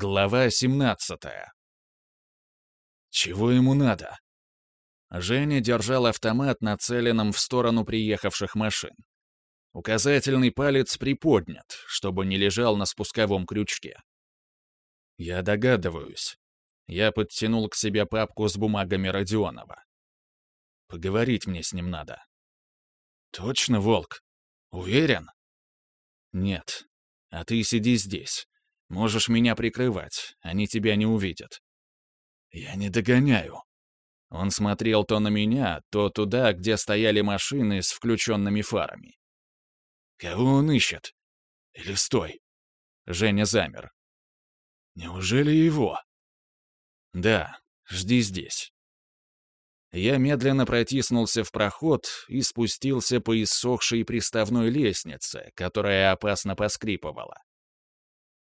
Глава 17 Чего ему надо? Женя держал автомат, нацеленным в сторону приехавших машин. Указательный палец приподнят, чтобы не лежал на спусковом крючке. Я догадываюсь. Я подтянул к себе папку с бумагами Родионова. Поговорить мне с ним надо. Точно, Волк? Уверен? Нет. А ты сиди здесь. Можешь меня прикрывать, они тебя не увидят. Я не догоняю. Он смотрел то на меня, то туда, где стояли машины с включенными фарами. Кого он ищет? Или стой? Женя замер. Неужели его? Да, жди здесь. Я медленно протиснулся в проход и спустился по иссохшей приставной лестнице, которая опасно поскрипывала.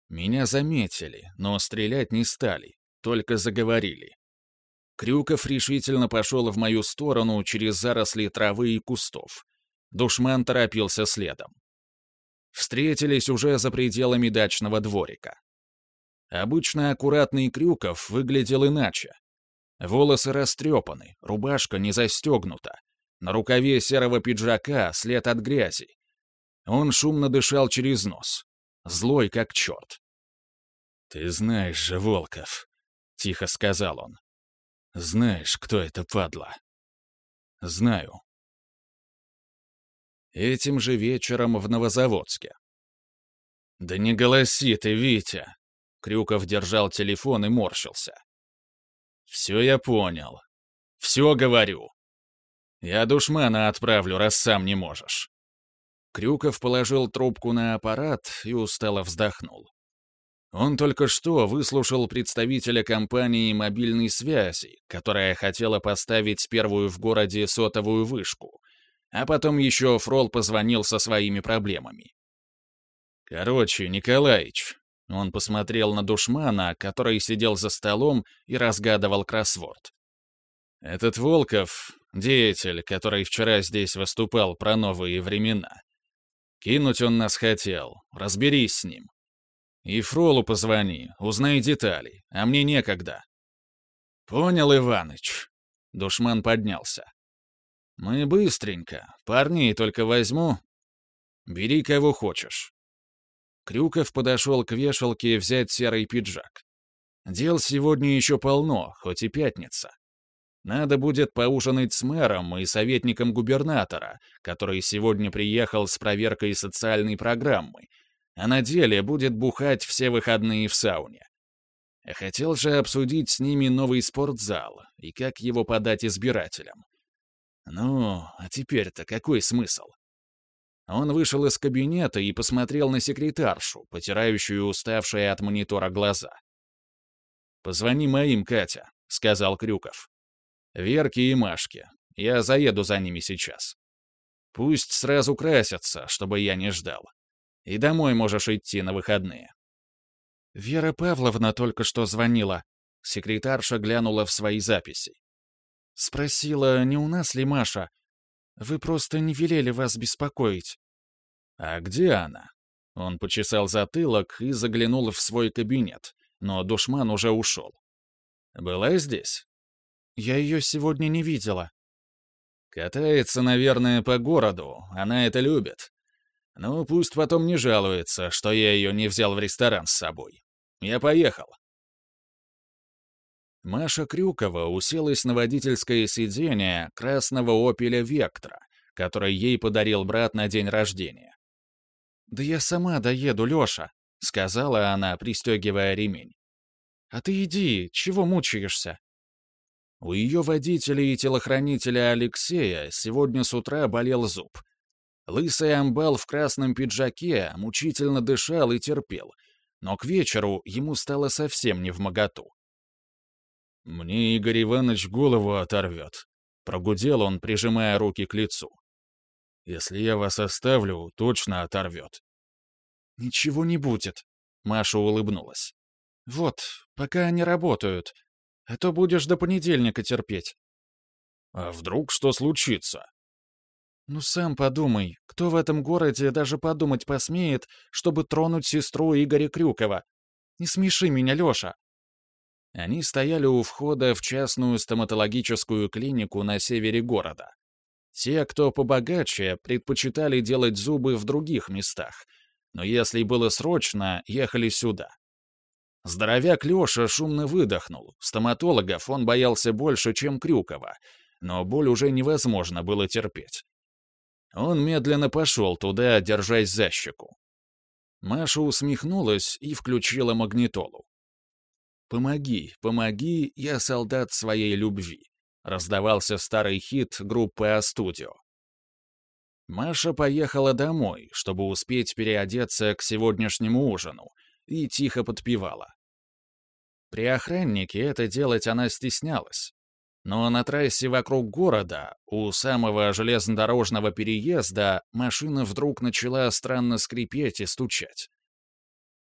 Меня заметили, но стрелять не стали, только заговорили. Крюков решительно пошел в мою сторону через заросли травы и кустов. Душман торопился следом. Встретились уже за пределами дачного дворика. Обычно аккуратный Крюков выглядел иначе. Волосы растрепаны, рубашка не застегнута. На рукаве серого пиджака след от грязи. Он шумно дышал через нос. Злой как черт. «Ты знаешь же, Волков», — тихо сказал он. «Знаешь, кто это падла?» «Знаю». Этим же вечером в Новозаводске. «Да не голоси ты, Витя!» Крюков держал телефон и морщился. «Все я понял. Все говорю. Я душмана отправлю, раз сам не можешь». Крюков положил трубку на аппарат и устало вздохнул. Он только что выслушал представителя компании мобильной связи, которая хотела поставить первую в городе сотовую вышку, а потом еще Фрол позвонил со своими проблемами. «Короче, Николаич, он посмотрел на душмана, который сидел за столом и разгадывал кроссворд. «Этот Волков — деятель, который вчера здесь выступал про новые времена. Кинуть он нас хотел, разберись с ним. И Фролу позвони, узнай детали, а мне некогда». «Понял, Иваныч». Душман поднялся. «Мы быстренько, парней только возьму. Бери кого хочешь. Крюков подошел к вешалке взять серый пиджак. Дел сегодня еще полно, хоть и пятница. Надо будет поужинать с мэром и советником губернатора, который сегодня приехал с проверкой социальной программы, а на деле будет бухать все выходные в сауне. Хотел же обсудить с ними новый спортзал и как его подать избирателям. Ну, а теперь-то какой смысл? Он вышел из кабинета и посмотрел на секретаршу, потирающую уставшие от монитора глаза. «Позвони моим, Катя», — сказал Крюков. «Верке и Машке. Я заеду за ними сейчас. Пусть сразу красятся, чтобы я не ждал. И домой можешь идти на выходные». «Вера Павловна только что звонила». Секретарша глянула в свои записи. Спросила, не у нас ли Маша, вы просто не велели вас беспокоить». «А где она?» Он почесал затылок и заглянул в свой кабинет, но душман уже ушел. «Была здесь?» «Я ее сегодня не видела». «Катается, наверное, по городу, она это любит. Ну, пусть потом не жалуется, что я ее не взял в ресторан с собой. Я поехал». Маша Крюкова уселась на водительское сиденье красного «Опеля Вектора», который ей подарил брат на день рождения. «Да я сама доеду, Лёша», — сказала она, пристегивая ремень. «А ты иди, чего мучаешься?» У ее водителя и телохранителя Алексея сегодня с утра болел зуб. Лысый амбал в красном пиджаке мучительно дышал и терпел, но к вечеру ему стало совсем не в моготу. «Мне Игорь Иванович голову оторвет», — прогудел он, прижимая руки к лицу. «Если я вас оставлю, точно оторвет». «Ничего не будет», — Маша улыбнулась. «Вот, пока они работают, а то будешь до понедельника терпеть». «А вдруг что случится?» «Ну сам подумай, кто в этом городе даже подумать посмеет, чтобы тронуть сестру Игоря Крюкова? Не смеши меня, Лёша!» Они стояли у входа в частную стоматологическую клинику на севере города. Те, кто побогаче, предпочитали делать зубы в других местах, но если было срочно, ехали сюда. Здоровяк Лёша шумно выдохнул. Стоматологов он боялся больше, чем Крюкова, но боль уже невозможно было терпеть. Он медленно пошел туда, держась за щеку. Маша усмехнулась и включила магнитолу. «Помоги, помоги, я солдат своей любви», — раздавался старый хит группы А-студио. Маша поехала домой, чтобы успеть переодеться к сегодняшнему ужину, и тихо подпевала. При охраннике это делать она стеснялась. Но на трассе вокруг города, у самого железнодорожного переезда, машина вдруг начала странно скрипеть и стучать.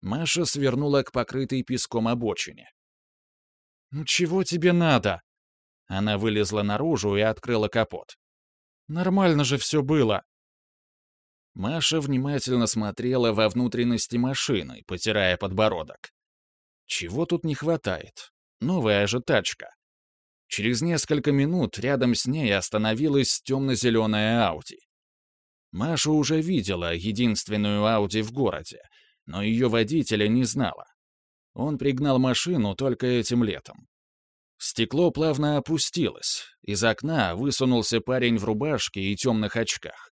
Маша свернула к покрытой песком обочине. «Ну чего тебе надо?» Она вылезла наружу и открыла капот. «Нормально же все было». Маша внимательно смотрела во внутренности машины, потирая подбородок. Чего тут не хватает? Новая же тачка. Через несколько минут рядом с ней остановилась темно-зеленая Ауди. Маша уже видела единственную Ауди в городе, но ее водителя не знала. Он пригнал машину только этим летом. Стекло плавно опустилось. Из окна высунулся парень в рубашке и темных очках.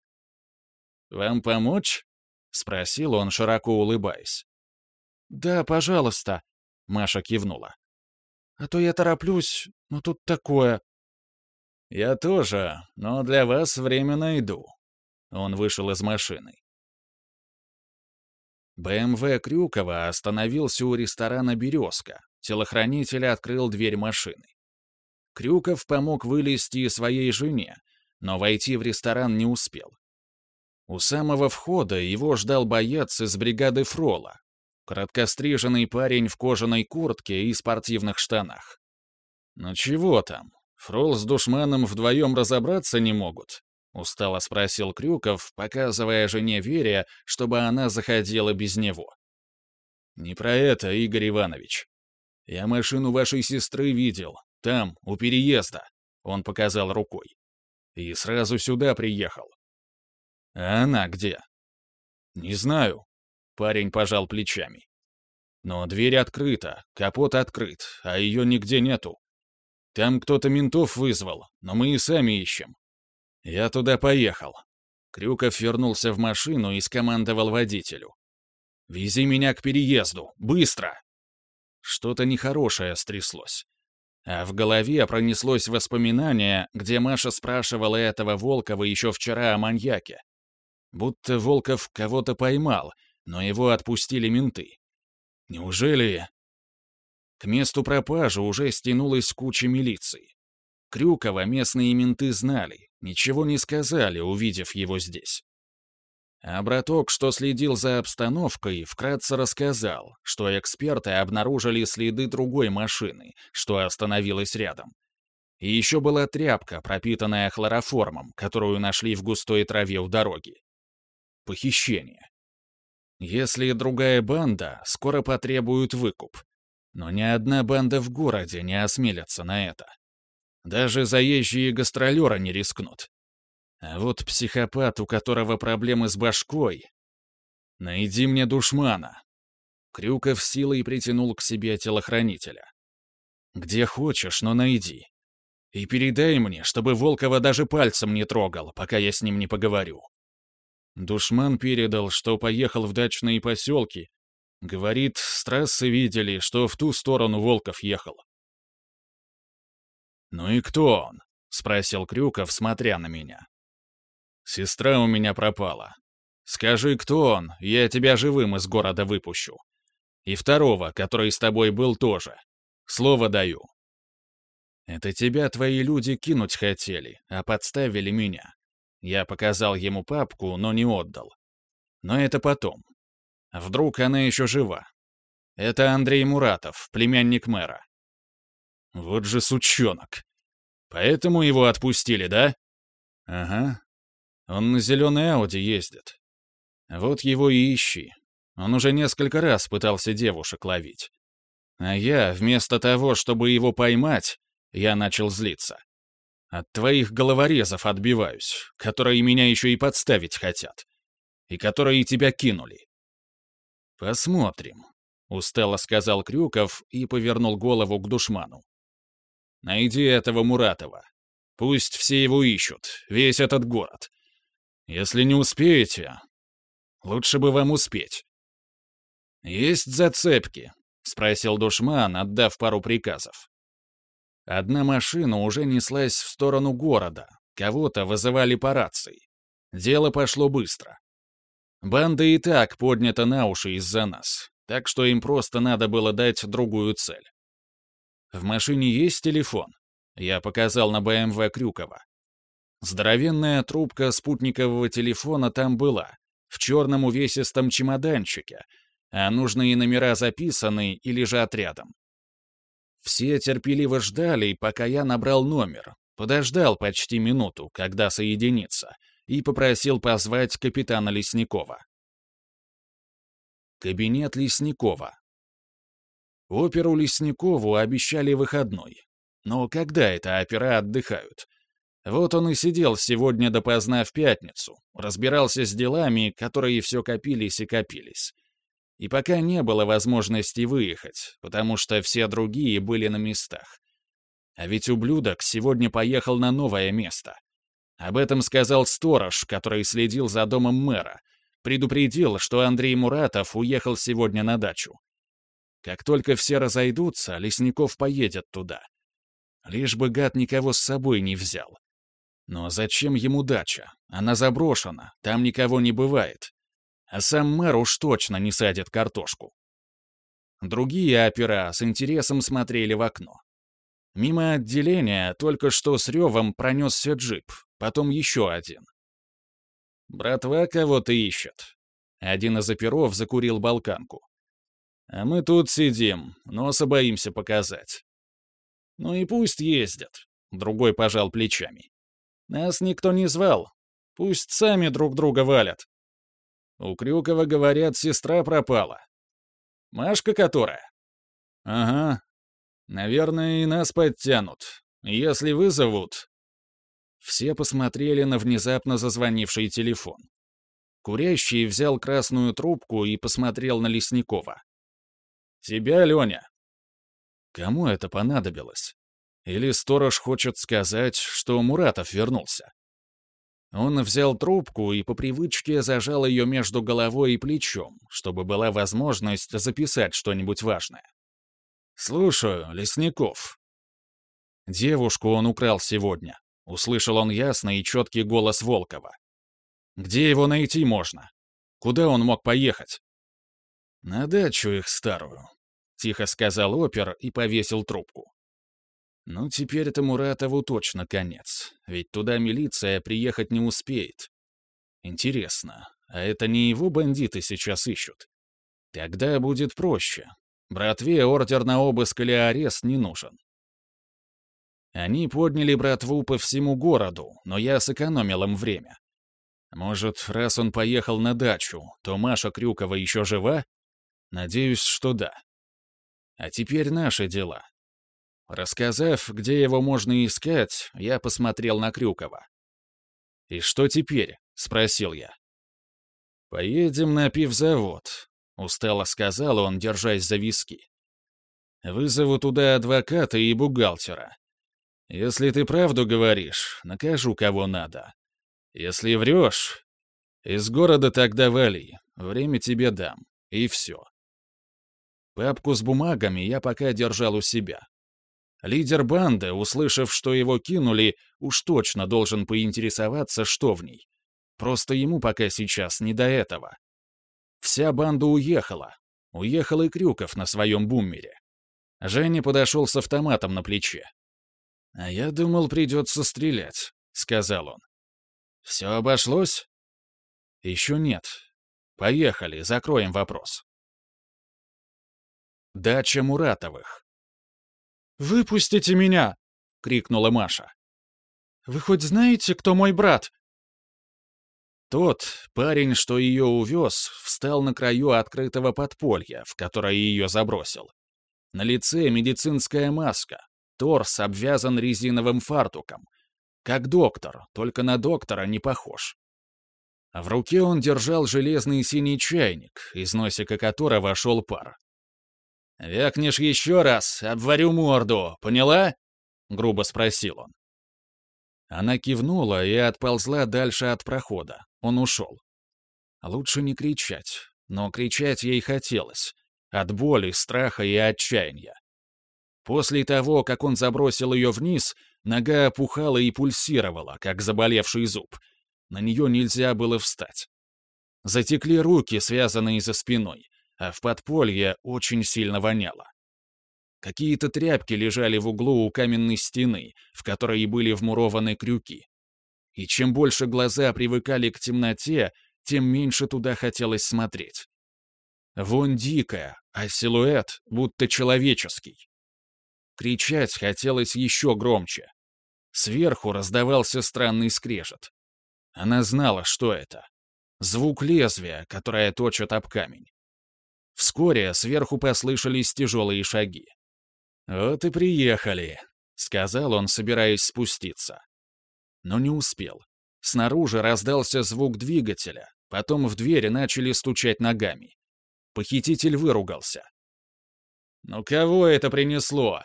«Вам помочь?» — спросил он, широко улыбаясь. «Да, пожалуйста», — Маша кивнула. «А то я тороплюсь, но тут такое...» «Я тоже, но для вас время найду». Он вышел из машины. БМВ Крюкова остановился у ресторана «Березка». Телохранитель открыл дверь машины. Крюков помог вылезти своей жене, но войти в ресторан не успел. У самого входа его ждал боец из бригады Фрола, короткостриженный парень в кожаной куртке и спортивных штанах. «Ну чего там? Фрол с душманом вдвоем разобраться не могут?» — устало спросил Крюков, показывая жене Вере, чтобы она заходила без него. «Не про это, Игорь Иванович. Я машину вашей сестры видел, там, у переезда», — он показал рукой. «И сразу сюда приехал». «А она где?» «Не знаю», — парень пожал плечами. «Но дверь открыта, капот открыт, а ее нигде нету. Там кто-то ментов вызвал, но мы и сами ищем. «Я туда поехал». Крюков вернулся в машину и скомандовал водителю. «Вези меня к переезду! Быстро!» Что-то нехорошее стряслось. А в голове пронеслось воспоминание, где Маша спрашивала этого Волкова еще вчера о маньяке. Будто Волков кого-то поймал, но его отпустили менты. Неужели... К месту пропажи уже стянулась куча милиции. Крюкова местные менты знали, ничего не сказали, увидев его здесь. А браток, что следил за обстановкой, вкратце рассказал, что эксперты обнаружили следы другой машины, что остановилась рядом. И еще была тряпка, пропитанная хлороформом, которую нашли в густой траве у дороги. Похищение. Если другая банда, скоро потребуют выкуп. Но ни одна банда в городе не осмелится на это. Даже заезжие гастролеры не рискнут. А вот психопат, у которого проблемы с башкой... Найди мне душмана. Крюков силой притянул к себе телохранителя. Где хочешь, но найди. И передай мне, чтобы Волкова даже пальцем не трогал, пока я с ним не поговорю. Душман передал, что поехал в дачные поселки. Говорит, с трассы видели, что в ту сторону Волков ехал. «Ну и кто он?» — спросил Крюков, смотря на меня. «Сестра у меня пропала. Скажи, кто он, я тебя живым из города выпущу. И второго, который с тобой был, тоже. Слово даю». «Это тебя твои люди кинуть хотели, а подставили меня». Я показал ему папку, но не отдал. Но это потом. Вдруг она еще жива. Это Андрей Муратов, племянник мэра. Вот же сучонок. Поэтому его отпустили, да? Ага. Он на зеленой Ауди ездит. Вот его и ищи. Он уже несколько раз пытался девушек ловить. А я, вместо того, чтобы его поймать, я начал злиться. От твоих головорезов отбиваюсь, которые меня еще и подставить хотят. И которые тебя кинули. Посмотрим, — устало сказал Крюков и повернул голову к душману. «Найди этого Муратова. Пусть все его ищут, весь этот город. Если не успеете, лучше бы вам успеть». «Есть зацепки?» — спросил душман, отдав пару приказов. Одна машина уже неслась в сторону города, кого-то вызывали по рации. Дело пошло быстро. Банда и так поднята на уши из-за нас, так что им просто надо было дать другую цель. В машине есть телефон. Я показал на БМВ Крюкова. Здоровенная трубка спутникового телефона там была, в черном увесистом чемоданчике, а нужные номера записаны и лежат рядом. Все терпеливо ждали, пока я набрал номер, подождал почти минуту, когда соединится, и попросил позвать капитана Лесникова. Кабинет Лесникова. Оперу Лесникову обещали выходной. Но когда это опера отдыхают? Вот он и сидел сегодня допоздна в пятницу, разбирался с делами, которые все копились и копились. И пока не было возможности выехать, потому что все другие были на местах. А ведь ублюдок сегодня поехал на новое место. Об этом сказал сторож, который следил за домом мэра, Предупредил, что Андрей Муратов уехал сегодня на дачу. Как только все разойдутся, Лесников поедет туда. Лишь бы гад никого с собой не взял. Но зачем ему дача? Она заброшена, там никого не бывает. А сам мэр уж точно не садит картошку. Другие опера с интересом смотрели в окно. Мимо отделения только что с ревом пронесся джип, потом еще один. Братва кого-то ищет. Один из оперов закурил балканку. А мы тут сидим, носа боимся показать. Ну и пусть ездят. Другой пожал плечами. Нас никто не звал. Пусть сами друг друга валят. У Крюкова, говорят, сестра пропала. Машка которая? Ага. Наверное, и нас подтянут. Если вызовут, все посмотрели на внезапно зазвонивший телефон. Курящий взял красную трубку и посмотрел на Лесникова. «Тебя, Леня?» Кому это понадобилось? Или сторож хочет сказать, что Муратов вернулся? Он взял трубку и по привычке зажал ее между головой и плечом, чтобы была возможность записать что-нибудь важное. «Слушаю, Лесников». Девушку он украл сегодня. Услышал он ясный и четкий голос Волкова. «Где его найти можно? Куда он мог поехать?» «На дачу их старую», — тихо сказал опер и повесил трубку. «Ну, теперь-то Муратову точно конец, ведь туда милиция приехать не успеет. Интересно, а это не его бандиты сейчас ищут? Тогда будет проще. Братве ордер на обыск или арест не нужен. Они подняли братву по всему городу, но я сэкономил им время. Может, раз он поехал на дачу, то Маша Крюкова еще жива? Надеюсь, что да. А теперь наши дела. Рассказав, где его можно искать, я посмотрел на Крюкова. «И что теперь?» — спросил я. «Поедем на пивзавод», — устало сказал он, держась за виски. «Вызову туда адвоката и бухгалтера. Если ты правду говоришь, накажу кого надо. Если врешь, из города тогда вали, время тебе дам, и все. Папку с бумагами я пока держал у себя. Лидер банды, услышав, что его кинули, уж точно должен поинтересоваться, что в ней. Просто ему пока сейчас не до этого. Вся банда уехала. Уехал и Крюков на своем буммере. Женя подошел с автоматом на плече. «А я думал, придется стрелять», — сказал он. «Все обошлось?» «Еще нет. Поехали, закроем вопрос». Дача Муратовых. «Выпустите меня!» — крикнула Маша. «Вы хоть знаете, кто мой брат?» Тот, парень, что ее увез, встал на краю открытого подполья, в которое ее забросил. На лице медицинская маска, торс обвязан резиновым фартуком. Как доктор, только на доктора не похож. В руке он держал железный синий чайник, из носика которого шел пар. «Вякнешь еще раз, обварю морду, поняла?» — грубо спросил он. Она кивнула и отползла дальше от прохода. Он ушел. Лучше не кричать, но кричать ей хотелось. От боли, страха и отчаяния. После того, как он забросил ее вниз, нога опухала и пульсировала, как заболевший зуб. На нее нельзя было встать. Затекли руки, связанные за спиной, а в подполье очень сильно воняло. Какие-то тряпки лежали в углу у каменной стены, в которой были вмурованы крюки. И чем больше глаза привыкали к темноте, тем меньше туда хотелось смотреть. Вон дикая, а силуэт будто человеческий. Кричать хотелось еще громче. Сверху раздавался странный скрежет. Она знала, что это. Звук лезвия, которое точит об камень. Вскоре сверху послышались тяжелые шаги. «Вот и приехали», — сказал он, собираясь спуститься. Но не успел. Снаружи раздался звук двигателя, потом в двери начали стучать ногами. Похититель выругался. «Ну кого это принесло?»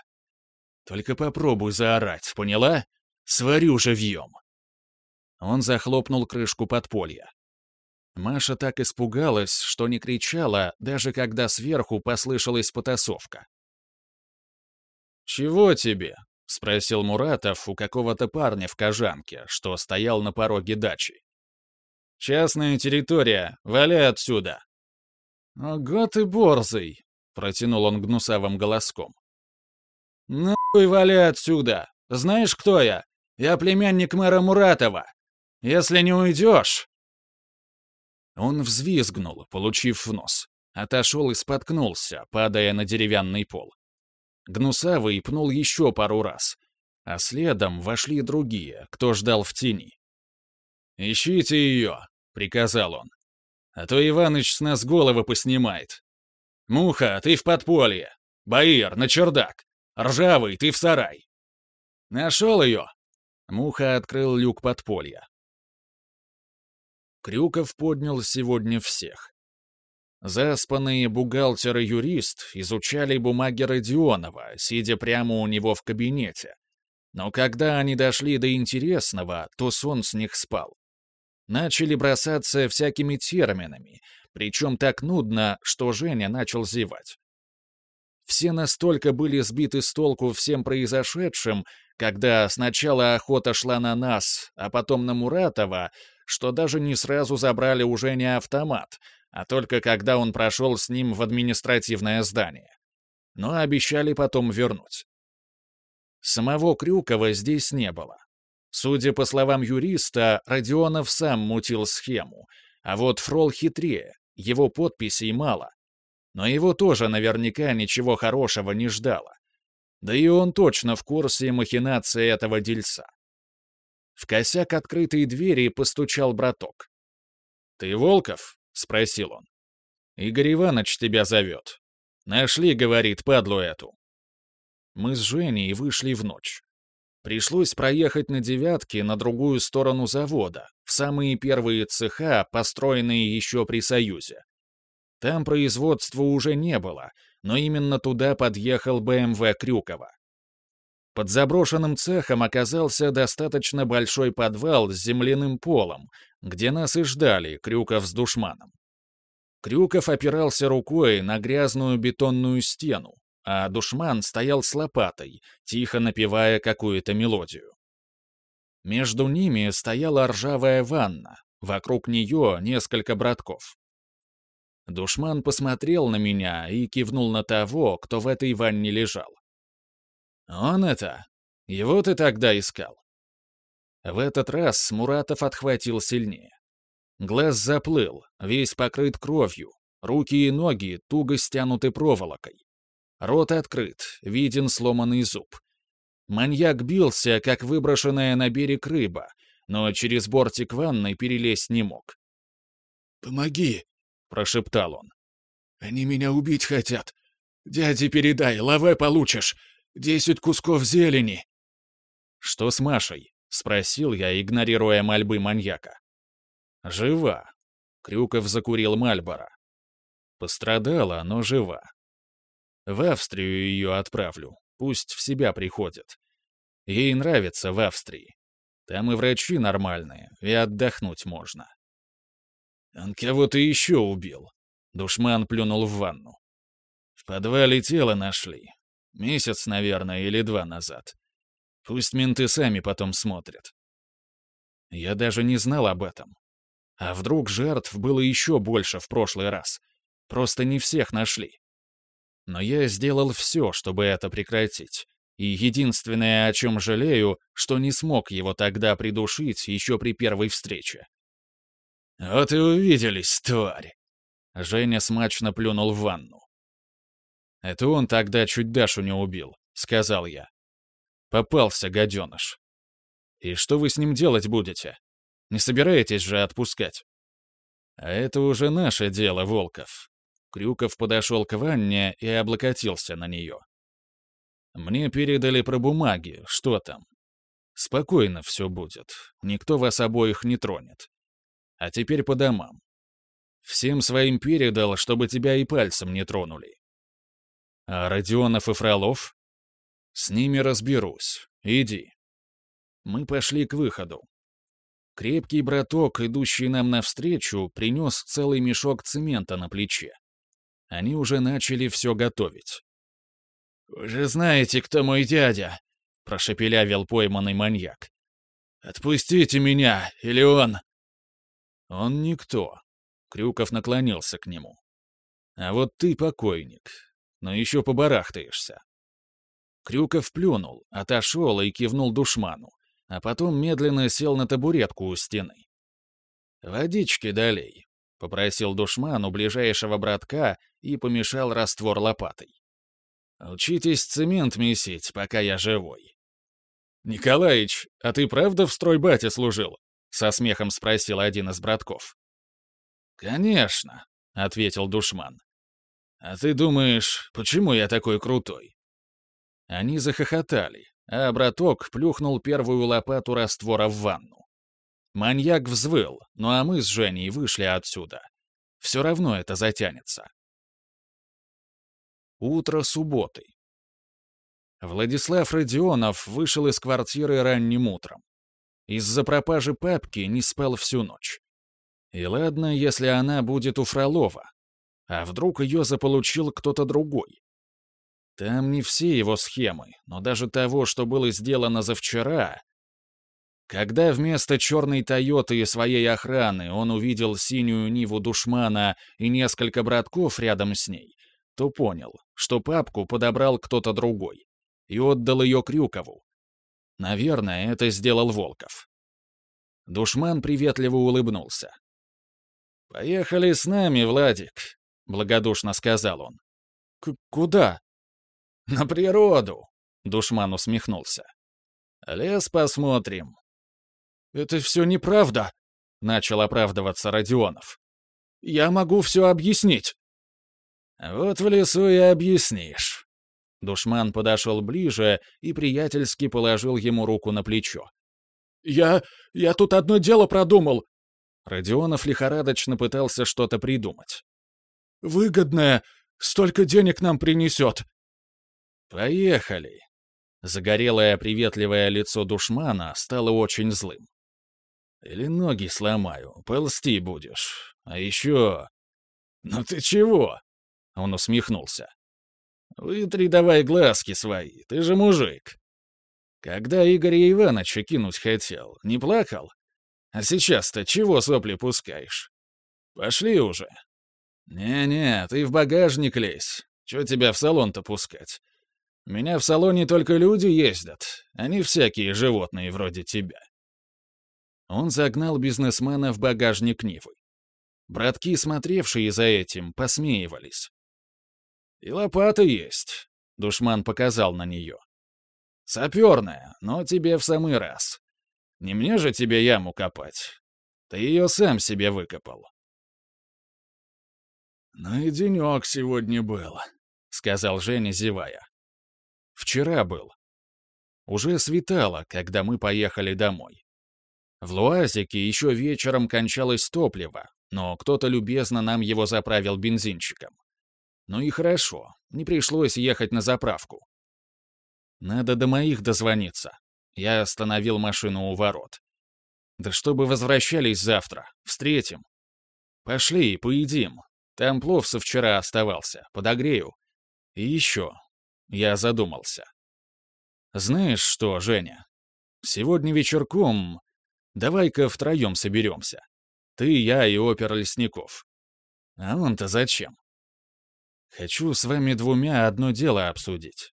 «Только попробуй заорать, поняла? Сварю живьем!» Он захлопнул крышку подполья. Маша так испугалась, что не кричала, даже когда сверху послышалась потасовка. «Чего тебе?» — спросил Муратов у какого-то парня в кожанке, что стоял на пороге дачи. «Частная территория, валяй отсюда!» «Ого ты борзый!» — протянул он гнусавым голоском. «Нахуй валяй отсюда! Знаешь, кто я? Я племянник мэра Муратова! Если не уйдешь...» Он взвизгнул, получив в нос. Отошел и споткнулся, падая на деревянный пол. Гнусавый пнул еще пару раз, а следом вошли другие, кто ждал в тени. «Ищите ее», — приказал он. «А то Иваныч с нас головы поснимает. Муха, ты в подполье. Баир, на чердак. Ржавый, ты в сарай». «Нашел ее?» Муха открыл люк подполья. Крюков поднял сегодня всех. Заспанные бухгалтер и юрист изучали бумаги Родионова, сидя прямо у него в кабинете. Но когда они дошли до интересного, то сон с них спал. Начали бросаться всякими терминами, причем так нудно, что Женя начал зевать. Все настолько были сбиты с толку всем произошедшим, когда сначала охота шла на нас, а потом на Муратова, что даже не сразу забрали у Жени автомат — а только когда он прошел с ним в административное здание. Но обещали потом вернуть. Самого Крюкова здесь не было. Судя по словам юриста, Родионов сам мутил схему, а вот Фрол хитрее, его подписей мало. Но его тоже наверняка ничего хорошего не ждало. Да и он точно в курсе махинации этого дельца. В косяк открытой двери постучал браток. «Ты Волков?» — спросил он. «Игорь Иванович тебя зовет. Нашли, — говорит, — падлу эту». Мы с Женей вышли в ночь. Пришлось проехать на девятке на другую сторону завода, в самые первые цеха, построенные еще при Союзе. Там производства уже не было, но именно туда подъехал БМВ Крюкова. Под заброшенным цехом оказался достаточно большой подвал с земляным полом, где нас и ждали Крюков с душманом. Крюков опирался рукой на грязную бетонную стену, а душман стоял с лопатой, тихо напевая какую-то мелодию. Между ними стояла ржавая ванна, вокруг нее несколько братков. Душман посмотрел на меня и кивнул на того, кто в этой ванне лежал. «Он это? Его ты тогда искал?» В этот раз Муратов отхватил сильнее. Глаз заплыл, весь покрыт кровью, руки и ноги туго стянуты проволокой. Рот открыт, виден сломанный зуб. Маньяк бился, как выброшенная на берег рыба, но через бортик ванны перелезть не мог. «Помоги!» — прошептал он. «Они меня убить хотят. Дяде передай, лаве получишь. Десять кусков зелени!» «Что с Машей?» — спросил я, игнорируя мольбы маньяка. «Жива». Крюков закурил Мальбора. Пострадала, но жива. В Австрию ее отправлю. Пусть в себя приходит. Ей нравится в Австрии. Там и врачи нормальные, и отдохнуть можно. Он кого-то еще убил. Душман плюнул в ванну. В подвале тело нашли. Месяц, наверное, или два назад. Пусть менты сами потом смотрят. Я даже не знал об этом. А вдруг жертв было еще больше в прошлый раз? Просто не всех нашли. Но я сделал все, чтобы это прекратить. И единственное, о чем жалею, что не смог его тогда придушить еще при первой встрече. «Вот и увиделись, тварь!» Женя смачно плюнул в ванну. «Это он тогда чуть Дашу не убил», — сказал я. «Попался, гаденыш. И что вы с ним делать будете? Не собираетесь же отпускать?» «А это уже наше дело, Волков». Крюков подошел к ванне и облокотился на нее. «Мне передали про бумаги, что там. Спокойно все будет, никто вас обоих не тронет. А теперь по домам. Всем своим передал, чтобы тебя и пальцем не тронули. А Родионов и Фролов? С ними разберусь. Иди. Мы пошли к выходу. Крепкий браток, идущий нам навстречу, принес целый мешок цемента на плече. Они уже начали все готовить. «Вы же знаете, кто мой дядя!» — прошепелявил пойманный маньяк. «Отпустите меня, или он...» «Он никто». Крюков наклонился к нему. «А вот ты покойник, но еще побарахтаешься». Крюков плюнул, отошел и кивнул душману, а потом медленно сел на табуретку у стены. «Водички долей», — попросил душман у ближайшего братка и помешал раствор лопатой. «Учитесь цемент месить, пока я живой». «Николаич, а ты правда в стройбате служил?» — со смехом спросил один из братков. «Конечно», — ответил душман. «А ты думаешь, почему я такой крутой?» Они захохотали, а браток плюхнул первую лопату раствора в ванну. Маньяк взвыл, ну а мы с Женей вышли отсюда. Все равно это затянется. Утро субботы. Владислав Родионов вышел из квартиры ранним утром. Из-за пропажи папки не спал всю ночь. И ладно, если она будет у Фролова. А вдруг ее заполучил кто-то другой? Там не все его схемы, но даже того, что было сделано за вчера... Когда вместо черной «Тойоты» и своей охраны он увидел синюю Ниву душмана и несколько братков рядом с ней, то понял, что папку подобрал кто-то другой и отдал ее Крюкову, Наверное, это сделал Волков. Душман приветливо улыбнулся. «Поехали с нами, Владик», — благодушно сказал он. К «Куда?» «На природу», — Душман усмехнулся. «Лес посмотрим». «Это все неправда», — начал оправдываться Родионов. «Я могу все объяснить». «Вот в лесу и объяснишь», Душман подошел ближе и приятельски положил ему руку на плечо. «Я... я тут одно дело продумал!» Родионов лихорадочно пытался что-то придумать. «Выгодное! Столько денег нам принесет!» «Поехали!» Загорелое приветливое лицо душмана стало очень злым. «Или ноги сломаю, ползти будешь. А еще...» «Ну ты чего?» Он усмехнулся. Вытри давай глазки свои, ты же мужик. Когда Игоря Ивановича кинуть хотел, не плакал? А сейчас-то чего сопли пускаешь? Пошли уже. Не-не, ты в багажник лезь. Чё тебя в салон-то пускать? меня в салоне только люди ездят, они всякие животные вроде тебя. Он загнал бизнесмена в багажник Нивы. Братки, смотревшие за этим, посмеивались. «И лопата есть», — душман показал на нее. «Саперная, но тебе в самый раз. Не мне же тебе яму копать. Ты ее сам себе выкопал». «Ну и денек сегодня был», сказал Женя, зевая. «Вчера был. Уже светало, когда мы поехали домой. В Луазике еще вечером кончалось топливо, но кто-то любезно нам его заправил бензинчиком. Ну и хорошо, не пришлось ехать на заправку. Надо до моих дозвониться. Я остановил машину у ворот. Да чтобы возвращались завтра, встретим. Пошли, поедим. Там плов со вчера оставался, подогрею. И еще. Я задумался. Знаешь что, Женя? Сегодня вечерком давай-ка втроем соберемся. Ты, я и опер Лесников. А он-то зачем? Хочу с вами двумя одно дело обсудить.